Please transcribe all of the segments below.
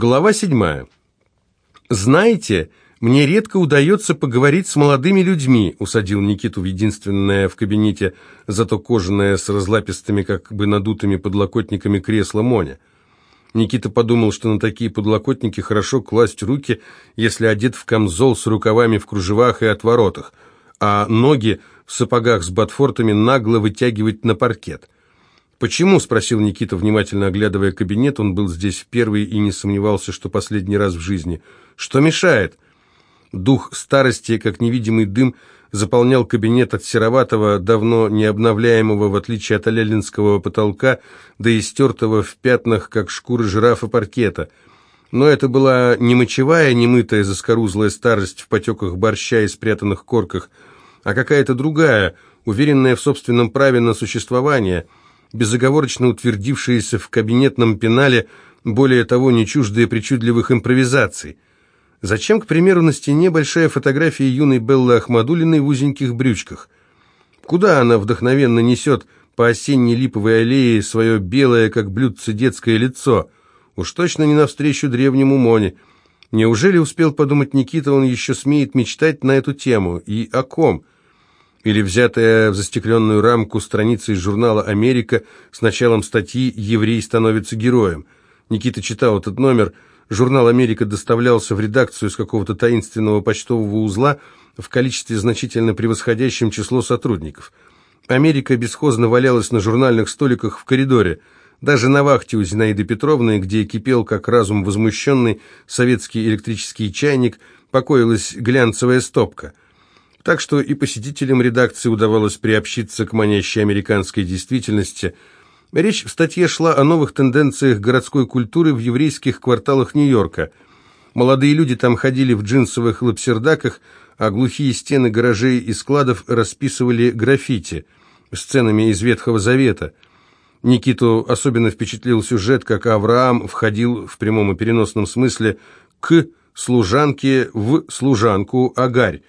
Глава седьмая. «Знаете, мне редко удается поговорить с молодыми людьми», усадил Никиту в единственное в кабинете, зато кожаное с разлапистыми, как бы надутыми подлокотниками кресла Моня. Никита подумал, что на такие подлокотники хорошо класть руки, если одет в камзол с рукавами в кружевах и отворотах, а ноги в сапогах с ботфортами нагло вытягивать на паркет – «Почему?» – спросил Никита, внимательно оглядывая кабинет. Он был здесь первый и не сомневался, что последний раз в жизни. «Что мешает?» Дух старости, как невидимый дым, заполнял кабинет от сероватого, давно не обновляемого, в отличие от алялинского потолка, да и стертого в пятнах, как шкуры жирафа паркета. Но это была не мочевая, не мытая заскорузлая старость в потеках борща и спрятанных корках, а какая-то другая, уверенная в собственном праве на существование – безоговорочно утвердившиеся в кабинетном пенале, более того, не чуждые причудливых импровизаций. Зачем, к примеру, на стене большая фотография юной Беллы Ахмадулиной в узеньких брючках? Куда она вдохновенно несет по осенней липовой аллее свое белое, как блюдце, детское лицо? Уж точно не навстречу древнему Моне. Неужели успел подумать Никита, он еще смеет мечтать на эту тему? И о ком? Или взятая в застекленную рамку страница из журнала «Америка» с началом статьи «Еврей становится героем». Никита читал этот номер. Журнал «Америка» доставлялся в редакцию с какого-то таинственного почтового узла в количестве значительно превосходящем число сотрудников. «Америка» бесхозно валялась на журнальных столиках в коридоре. Даже на вахте у Зинаиды Петровны, где кипел, как разум возмущенный, советский электрический чайник, покоилась глянцевая стопка – так что и посетителям редакции удавалось приобщиться к манящей американской действительности. Речь в статье шла о новых тенденциях городской культуры в еврейских кварталах Нью-Йорка. Молодые люди там ходили в джинсовых лапсердаках, а глухие стены гаражей и складов расписывали граффити сценами из Ветхого Завета. Никиту особенно впечатлил сюжет, как Авраам входил в прямом и переносном смысле к служанке в служанку Агарь,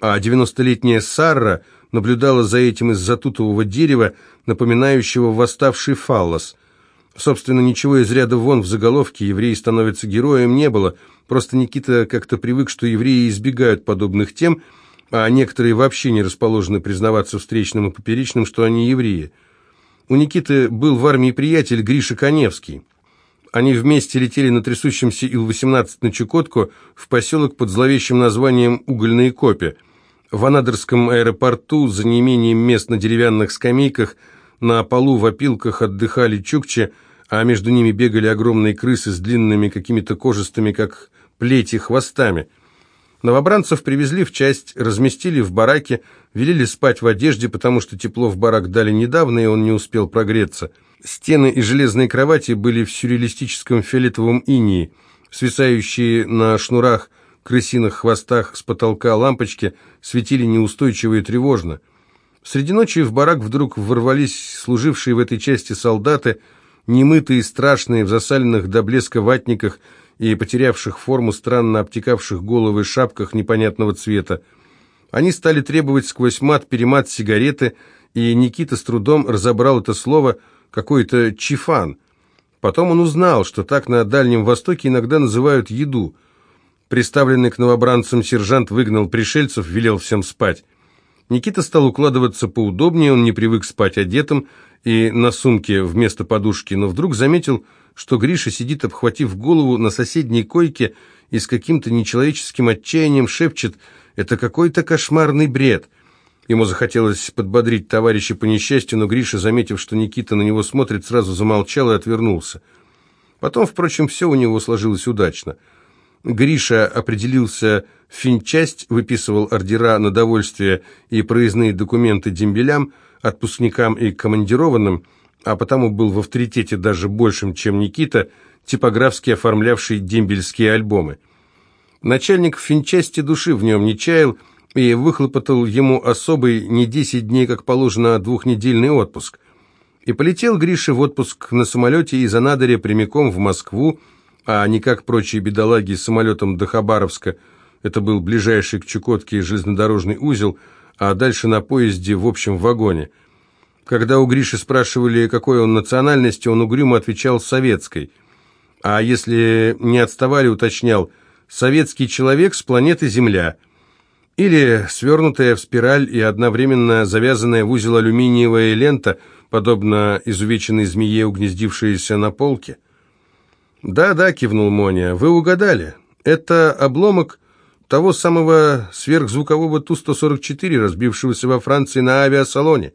а девяностолетняя Сарра наблюдала за этим из-за тутового дерева, напоминающего восставший фаллос. Собственно, ничего из ряда вон в заголовке «Еврей становится героем» не было, просто Никита как-то привык, что евреи избегают подобных тем, а некоторые вообще не расположены признаваться встречным и поперечным, что они евреи. У Никиты был в армии приятель Гриша Коневский. Они вместе летели на трясущемся Ил-18 на Чукотку в поселок под зловещим названием Угольные Копи. В Анадырском аэропорту за неимением мест на деревянных скамейках на полу в опилках отдыхали чукчи, а между ними бегали огромные крысы с длинными какими-то кожистыми, как плети, хвостами. Новобранцев привезли в часть, разместили в бараке, велели спать в одежде, потому что тепло в барак дали недавно, и он не успел прогреться. Стены и железные кровати были в сюрреалистическом фиолетовом инии, свисающие на шнурах крысиных хвостах с потолка лампочки светили неустойчиво и тревожно. Среди ночи в барак вдруг ворвались служившие в этой части солдаты, немытые, страшные, в засаленных до блеска ватниках и потерявших форму, странно обтекавших головы шапках непонятного цвета. Они стали требовать сквозь мат-перемат сигареты, и Никита с трудом разобрал это слово какой-то чифан. Потом он узнал, что так на Дальнем Востоке иногда называют еду – Приставленный к новобранцам сержант выгнал пришельцев, велел всем спать. Никита стал укладываться поудобнее, он не привык спать одетым и на сумке вместо подушки, но вдруг заметил, что Гриша сидит, обхватив голову на соседней койке и с каким-то нечеловеческим отчаянием шепчет «Это какой-то кошмарный бред». Ему захотелось подбодрить товарища по несчастью, но Гриша, заметив, что Никита на него смотрит, сразу замолчал и отвернулся. Потом, впрочем, все у него сложилось удачно – Гриша определился в финчасть, выписывал ордера на довольствие и проездные документы дембелям, отпускникам и командированным, а потому был в авторитете даже большим, чем Никита, типографски оформлявший дембельские альбомы. Начальник финчасти души в нем не чаял и выхлопотал ему особый не десять дней, как положено, а двухнедельный отпуск. И полетел Гриша в отпуск на самолете из Анадыря прямиком в Москву, а не как прочие бедолаги самолетом до Хабаровска. Это был ближайший к Чукотке железнодорожный узел, а дальше на поезде в общем вагоне. Когда у Гриши спрашивали, какой он национальности, он угрюмо отвечал «советской». А если не отставали, уточнял, советский человек с планеты Земля. Или свернутая в спираль и одновременно завязанная в узел алюминиевая лента, подобно изувеченной змее, угнездившейся на полке. «Да-да», — кивнул Моня, — «вы угадали. Это обломок того самого сверхзвукового Ту-144, разбившегося во Франции на авиасалоне».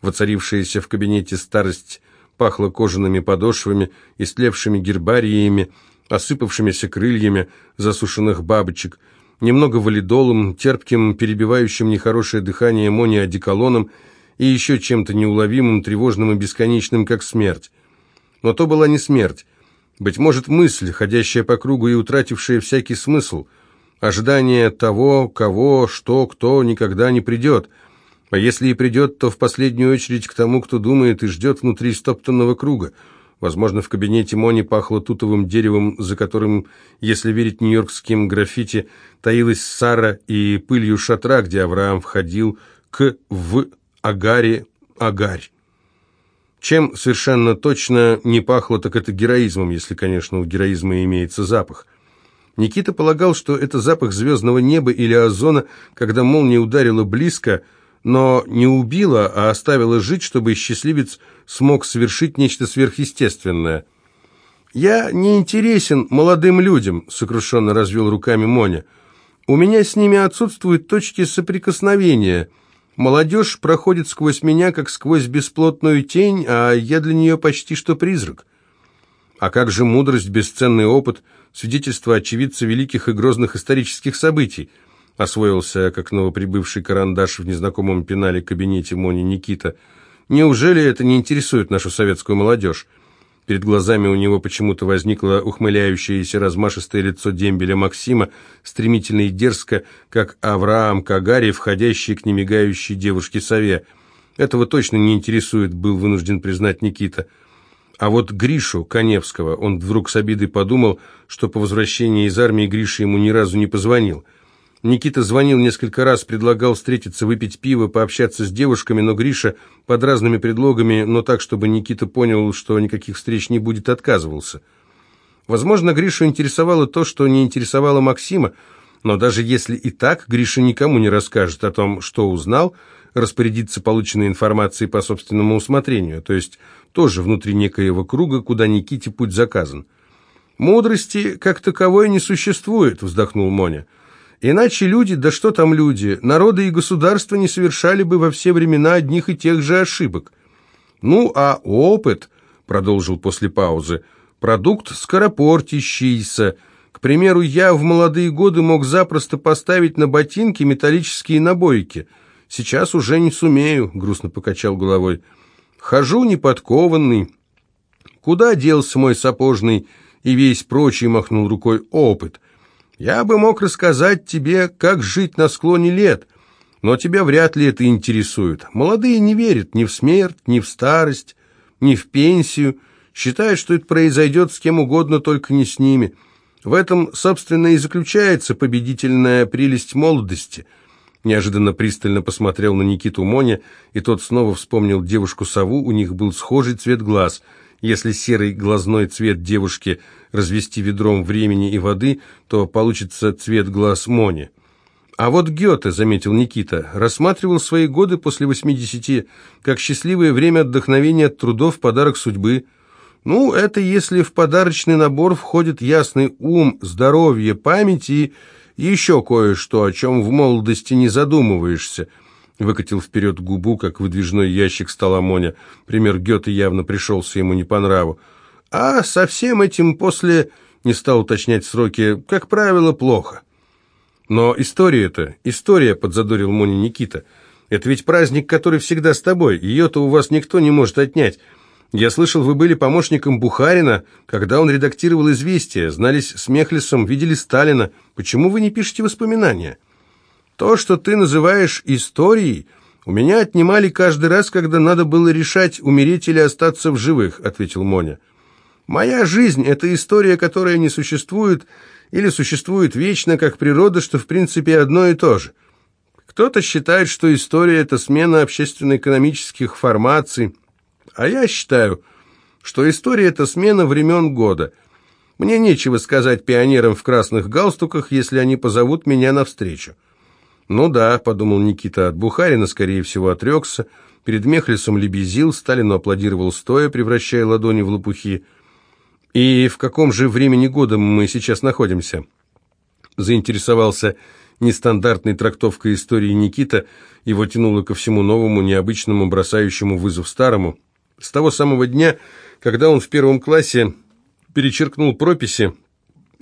Воцарившаяся в кабинете старость пахла кожаными подошвами, истлевшими гербариями, осыпавшимися крыльями засушенных бабочек, немного валидолом, терпким, перебивающим нехорошее дыхание мони одеколоном и еще чем-то неуловимым, тревожным и бесконечным, как смерть. Но то была не смерть. Быть может, мысль, ходящая по кругу и утратившая всякий смысл, ожидание того, кого, что, кто никогда не придет — а если и придет, то в последнюю очередь к тому, кто думает и ждет внутри стоптанного круга. Возможно, в кабинете Мони пахло тутовым деревом, за которым, если верить нью-йоркским граффити, таилась Сара и пылью шатра, где Авраам входил к в Агаре Агарь. Чем совершенно точно не пахло, так это героизмом, если, конечно, у героизма имеется запах. Никита полагал, что это запах звездного неба или озона, когда молния ударила близко – но не убила, а оставила жить, чтобы счастливец смог совершить нечто сверхъестественное. «Я не интересен молодым людям», — сокрушенно развел руками Моня. «У меня с ними отсутствуют точки соприкосновения. Молодежь проходит сквозь меня, как сквозь бесплотную тень, а я для нее почти что призрак». А как же мудрость, бесценный опыт, свидетельство очевидца великих и грозных исторических событий — освоился, как новоприбывший карандаш в незнакомом пенале кабинете Мони Никита. «Неужели это не интересует нашу советскую молодежь?» Перед глазами у него почему-то возникло ухмыляющееся размашистое лицо дембеля Максима, стремительно и дерзко, как Авраам Кагари, входящий к немигающей девушке сове. Этого точно не интересует, был вынужден признать Никита. А вот Гришу Коневского, он вдруг с обидой подумал, что по возвращении из армии Гриша ему ни разу не позвонил – Никита звонил несколько раз, предлагал встретиться, выпить пиво, пообщаться с девушками, но Гриша под разными предлогами, но так, чтобы Никита понял, что никаких встреч не будет, отказывался. Возможно, Гришу интересовало то, что не интересовало Максима, но даже если и так, Гриша никому не расскажет о том, что узнал, распорядиться полученной информацией по собственному усмотрению, то есть тоже внутри некоего круга, куда Никите путь заказан. «Мудрости как таковой не существует», — вздохнул Моня. Иначе люди, да что там люди, народы и государства не совершали бы во все времена одних и тех же ошибок. Ну, а опыт, продолжил после паузы, продукт скоропортящийся. К примеру, я в молодые годы мог запросто поставить на ботинки металлические набойки. Сейчас уже не сумею, грустно покачал головой. Хожу неподкованный. Куда делся мой сапожный и весь прочий махнул рукой опыт? Я бы мог рассказать тебе, как жить на склоне лет, но тебя вряд ли это интересует. Молодые не верят ни в смерть, ни в старость, ни в пенсию, считают, что это произойдет с кем угодно, только не с ними. В этом, собственно, и заключается победительная прелесть молодости. Неожиданно пристально посмотрел на Никиту Моня, и тот снова вспомнил девушку-сову, у них был схожий цвет глаз – если серый глазной цвет девушки развести ведром времени и воды, то получится цвет глаз Мони. А вот Гёте, заметил Никита, рассматривал свои годы после 80 как счастливое время отдохновения от трудов, подарок судьбы. Ну, это если в подарочный набор входит ясный ум, здоровье, память и еще кое-что, о чем в молодости не задумываешься – Выкатил вперед губу, как выдвижной ящик стола Моня. Пример Гёте явно пришелся ему не по нраву. А со всем этим после, не стал уточнять сроки, как правило, плохо. Но история-то, история, подзадорил Моня Никита. Это ведь праздник, который всегда с тобой. Ее-то у вас никто не может отнять. Я слышал, вы были помощником Бухарина, когда он редактировал «Известия», знались с Мехлисом, видели Сталина. Почему вы не пишете воспоминания?» То, что ты называешь историей, у меня отнимали каждый раз, когда надо было решать, умереть или остаться в живых, ответил Моня. Моя жизнь – это история, которая не существует или существует вечно, как природа, что в принципе одно и то же. Кто-то считает, что история – это смена общественно-экономических формаций, а я считаю, что история – это смена времен года. Мне нечего сказать пионерам в красных галстуках, если они позовут меня навстречу». «Ну да», — подумал Никита, — от Бухарина, скорее всего, отрекся, перед Мехлисом лебезил, Сталину аплодировал стоя, превращая ладони в лопухи. «И в каком же времени года мы сейчас находимся?» Заинтересовался нестандартной трактовкой истории Никита, его тянуло ко всему новому, необычному, бросающему вызов старому. С того самого дня, когда он в первом классе перечеркнул прописи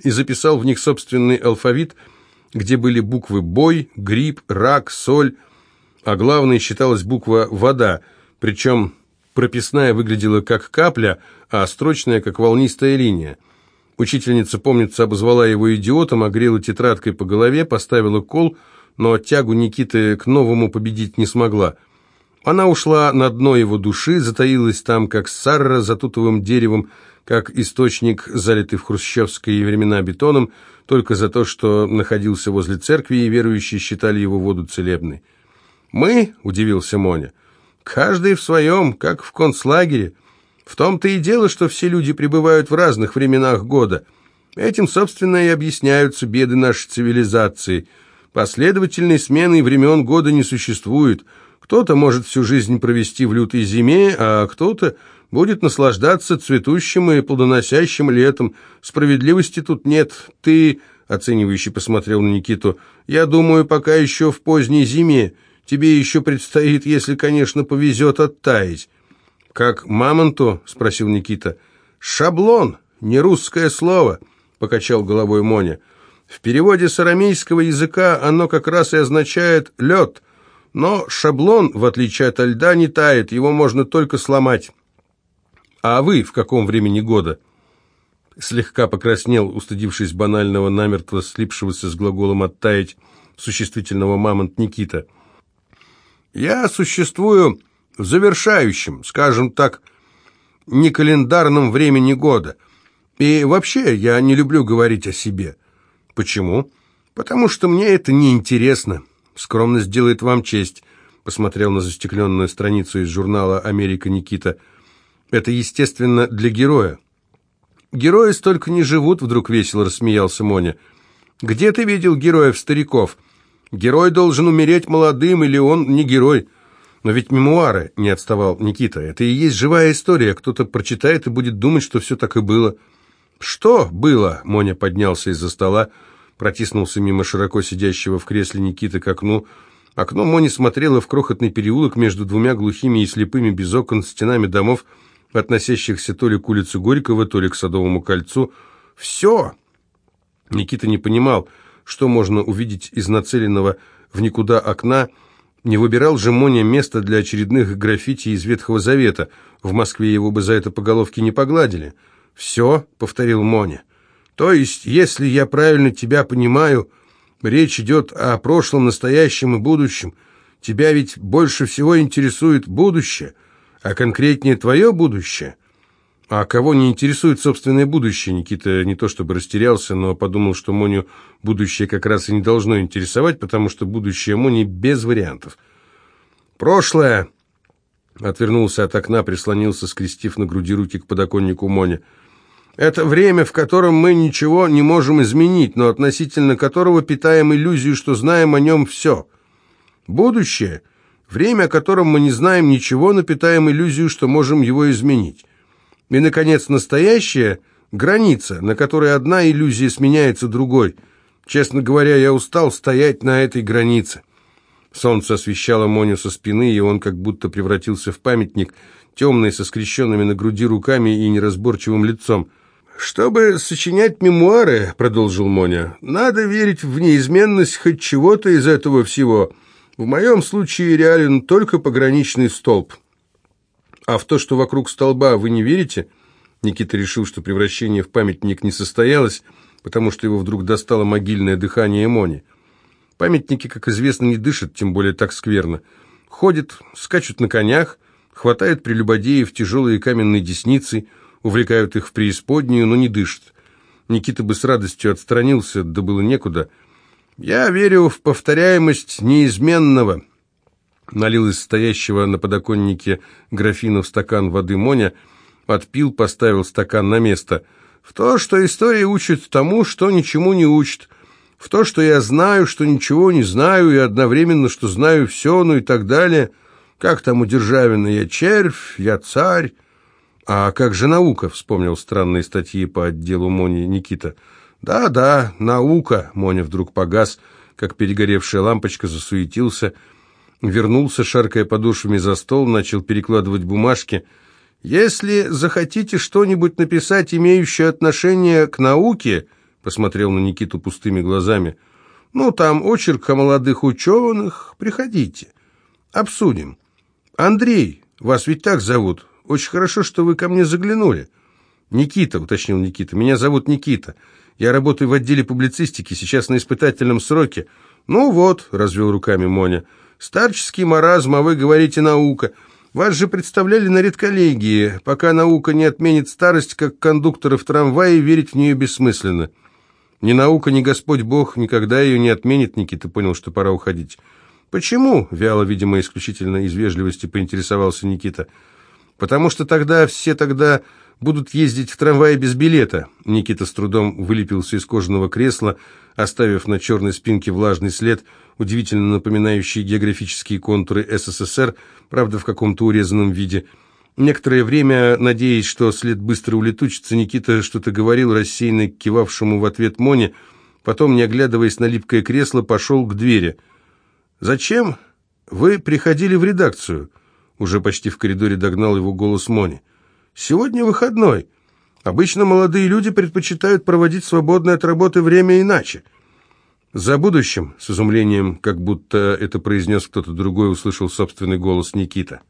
и записал в них собственный алфавит – где были буквы «бой», «гриб», «рак», «соль», а главной считалась буква «вода», причем прописная выглядела как капля, а строчная как волнистая линия. Учительница, помнится, обозвала его идиотом, огрела тетрадкой по голове, поставила кол, но тягу Никиты к новому победить не смогла. Она ушла на дно его души, затаилась там, как сарра за тутовым деревом, как источник, залитый в хрущевские времена бетоном, только за то, что находился возле церкви, и верующие считали его воду целебной. «Мы?» — удивился Моня. «Каждый в своем, как в концлагере. В том-то и дело, что все люди пребывают в разных временах года. Этим, собственно, и объясняются беды нашей цивилизации. Последовательной смены времен года не существует. Кто-то может всю жизнь провести в лютой зиме, а кто-то будет наслаждаться цветущим и плодоносящим летом. Справедливости тут нет. Ты, оценивающий посмотрел на Никиту, я думаю, пока еще в поздней зиме. Тебе еще предстоит, если, конечно, повезет оттаять. Как мамонту? спросил Никита. Шаблон, не русское слово, покачал головой Моня. В переводе с арамейского языка оно как раз и означает лед. Но шаблон, в отличие от льда, не тает, его можно только сломать. «А вы в каком времени года?» Слегка покраснел, устыдившись банального, намертво слипшегося с глаголом «оттаять» существительного мамонт Никита. «Я существую в завершающем, скажем так, не календарном времени года. И вообще я не люблю говорить о себе. Почему? Потому что мне это неинтересно. Скромность делает вам честь», — посмотрел на застекленную страницу из журнала «Америка Никита». Это, естественно, для героя. Герои столько не живут, вдруг весело рассмеялся Моня. Где ты видел героев-стариков? Герой должен умереть молодым, или он не герой. Но ведь мемуары, не отставал Никита, это и есть живая история. Кто-то прочитает и будет думать, что все так и было. Что было? Моня поднялся из-за стола, протиснулся мимо широко сидящего в кресле Никиты к окну. Окно Мони смотрело в крохотный переулок между двумя глухими и слепыми без окон стенами домов, относящихся то ли к улице Горького, то ли к Садовому кольцу. Все! Никита не понимал, что можно увидеть из нацеленного в никуда окна, не выбирал же Моня место для очередных граффити из Ветхого Завета. В Москве его бы за это по головке не погладили. «Все», — повторил Моня. «То есть, если я правильно тебя понимаю, речь идет о прошлом, настоящем и будущем. Тебя ведь больше всего интересует будущее» а конкретнее твое будущее. А кого не интересует собственное будущее? Никита не то чтобы растерялся, но подумал, что Моню будущее как раз и не должно интересовать, потому что будущее Мони без вариантов. Прошлое. Отвернулся от окна, прислонился, скрестив на груди руки к подоконнику Моня. Это время, в котором мы ничего не можем изменить, но относительно которого питаем иллюзию, что знаем о нем все. Будущее — Время, о котором мы не знаем ничего, но питаем иллюзию, что можем его изменить. И, наконец, настоящее – граница, на которой одна иллюзия сменяется другой. Честно говоря, я устал стоять на этой границе. Солнце освещало Моню со спины, и он как будто превратился в памятник, темный, со скрещенными на груди руками и неразборчивым лицом. «Чтобы сочинять мемуары, — продолжил Моня, — надо верить в неизменность хоть чего-то из этого всего». В моем случае реален только пограничный столб. А в то, что вокруг столба, вы не верите? Никита решил, что превращение в памятник не состоялось, потому что его вдруг достало могильное дыхание Мони. Памятники, как известно, не дышат, тем более так скверно. Ходят, скачут на конях, хватают прелюбодеев тяжелые каменные десницы, увлекают их в преисподнюю, но не дышат. Никита бы с радостью отстранился, да было некуда – «Я верю в повторяемость неизменного», — налил из стоящего на подоконнике графина в стакан воды Моня, отпил, поставил стакан на место. В то, что история учит тому, что ничему не учит. В то, что я знаю, что ничего не знаю, и одновременно, что знаю все, ну и так далее. Как там у Державина «я червь», «я царь». «А как же наука?» — вспомнил странные статьи по отделу Мони Никита. «Да-да, наука!» — Моня вдруг погас, как перегоревшая лампочка, засуетился, вернулся, шаркая подошвами за стол, начал перекладывать бумажки — «Если захотите что-нибудь написать, имеющее отношение к науке», посмотрел на Никиту пустыми глазами, «ну, там очерк о молодых ученых, приходите, обсудим. Андрей, вас ведь так зовут, очень хорошо, что вы ко мне заглянули». «Никита», — уточнил Никита, — «меня зовут Никита. Я работаю в отделе публицистики, сейчас на испытательном сроке». «Ну вот», — развел руками Моня, — «старческий маразм, а вы говорите наука». Вас же представляли на редколлегии. Пока наука не отменит старость, как кондуктора в трамвае, верить в нее бессмысленно. Ни наука, ни Господь Бог никогда ее не отменит, Никита понял, что пора уходить. «Почему?» — вяло, видимо, исключительно из вежливости поинтересовался Никита. «Потому что тогда все тогда будут ездить в трамвае без билета». Никита с трудом вылепился из кожаного кресла, оставив на черной спинке влажный след — удивительно напоминающие географические контуры СССР, правда, в каком-то урезанном виде. Некоторое время, надеясь, что след быстро улетучится, Никита что-то говорил, рассеянно кивавшему в ответ Моне, потом, не оглядываясь на липкое кресло, пошел к двери. «Зачем? Вы приходили в редакцию?» Уже почти в коридоре догнал его голос Мони. «Сегодня выходной. Обычно молодые люди предпочитают проводить свободное от работы время иначе». «За будущим», — с изумлением, как будто это произнес кто-то другой, услышал собственный голос Никита.